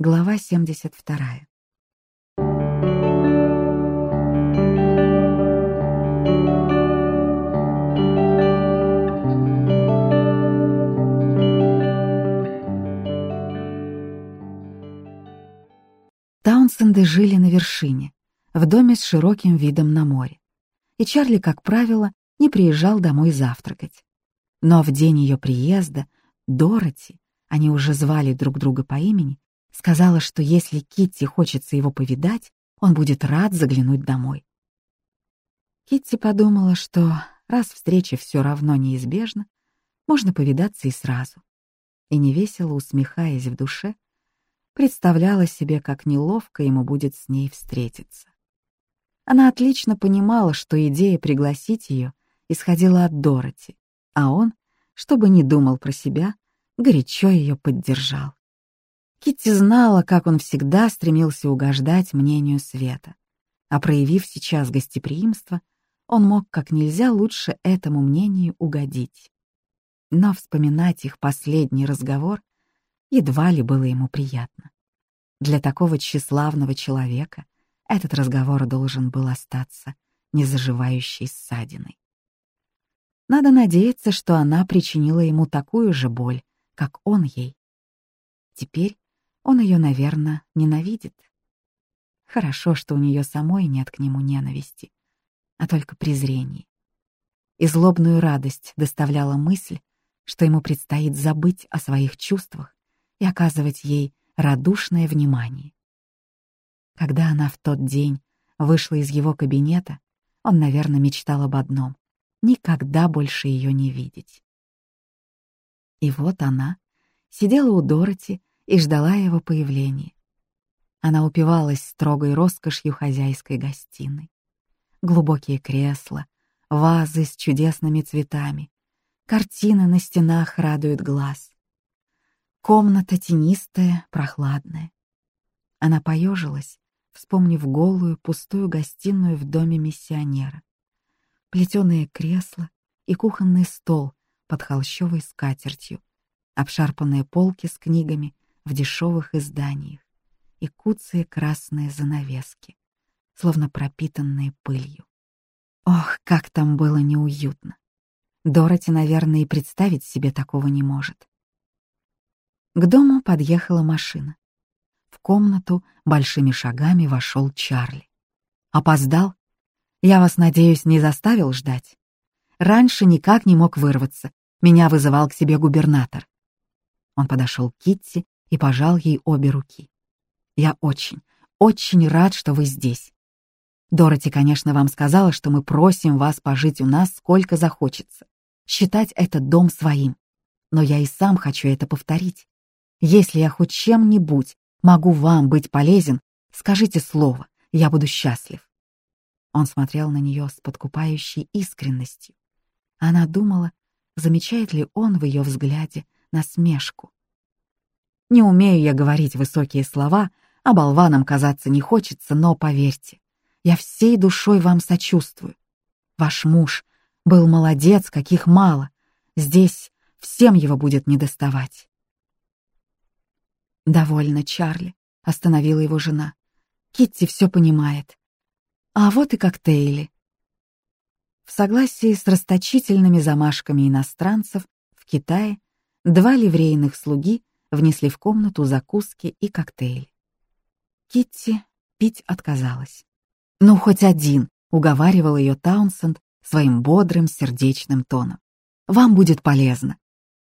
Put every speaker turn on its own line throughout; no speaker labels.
Глава 72. Таунсенды жили на вершине, в доме с широким видом на море. И Чарли, как правило, не приезжал домой завтракать. Но в день ее приезда Дороти, они уже звали друг друга по имени, сказала, что если Китти хочется его повидать, он будет рад заглянуть домой. Китти подумала, что раз встреча все равно неизбежна, можно повидаться и сразу. И невесело усмехаясь в душе, представляла себе, как неловко ему будет с ней встретиться. Она отлично понимала, что идея пригласить ее исходила от Дороти, а он, чтобы не думал про себя, горячо ее поддержал. Китти знала, как он всегда стремился угождать мнению Света, а проявив сейчас гостеприимство, он мог как нельзя лучше этому мнению угодить. Но вспоминать их последний разговор едва ли было ему приятно. Для такого тщеславного человека этот разговор должен был остаться незаживающей ссадиной. Надо надеяться, что она причинила ему такую же боль, как он ей. Теперь он ее, наверное, ненавидит. Хорошо, что у нее самой нет к нему ненависти, а только презрение. И злобную радость доставляла мысль, что ему предстоит забыть о своих чувствах и оказывать ей радушное внимание. Когда она в тот день вышла из его кабинета, он, наверное, мечтал об одном — никогда больше ее не видеть. И вот она сидела у Дороти и ждала его появления. Она упивалась строгой роскошью хозяйской гостиной. Глубокие кресла, вазы с чудесными цветами, картины на стенах радуют глаз. Комната тенистая, прохладная. Она поежилась, вспомнив голую, пустую гостиную в доме миссионера. Плетеные кресла и кухонный стол под холщовой скатертью, обшарпанные полки с книгами в дешевых изданиях и куцые красные занавески, словно пропитанные пылью. Ох, как там было неуютно! Дороти, наверное, и представить себе такого не может. К дому подъехала машина. В комнату большими шагами вошел Чарли. «Опоздал? Я вас, надеюсь, не заставил ждать? Раньше никак не мог вырваться. Меня вызывал к себе губернатор». Он подошел к Китти и пожал ей обе руки. «Я очень, очень рад, что вы здесь. Дороти, конечно, вам сказала, что мы просим вас пожить у нас сколько захочется, считать этот дом своим. Но я и сам хочу это повторить. Если я хоть чем-нибудь могу вам быть полезен, скажите слово, я буду счастлив». Он смотрел на нее с подкупающей искренностью. Она думала, замечает ли он в ее взгляде насмешку. «Не умею я говорить высокие слова, а болваном казаться не хочется, но поверьте, я всей душой вам сочувствую. Ваш муж был молодец, каких мало. Здесь всем его будет недоставать. «Довольно, Чарли», — остановила его жена. «Китти все понимает. А вот и коктейли». В согласии с расточительными замашками иностранцев в Китае два ливрейных слуги внесли в комнату закуски и коктейли. Китти пить отказалась. «Ну, хоть один», — уговаривал ее Таунсенд своим бодрым сердечным тоном. «Вам будет полезно.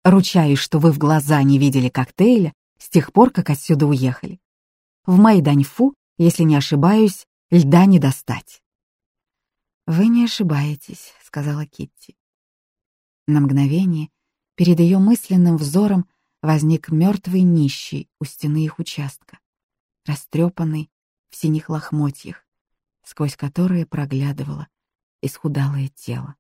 Ручаюсь, что вы в глаза не видели коктейля, с тех пор, как отсюда уехали. В Майданьфу, если не ошибаюсь, льда не достать. «Вы не ошибаетесь», — сказала Китти. На мгновение перед ее мысленным взором возник мертвый нищий у стены их участка, растрепанный в синих лохмотьях, сквозь которые проглядывало исхудалое тело.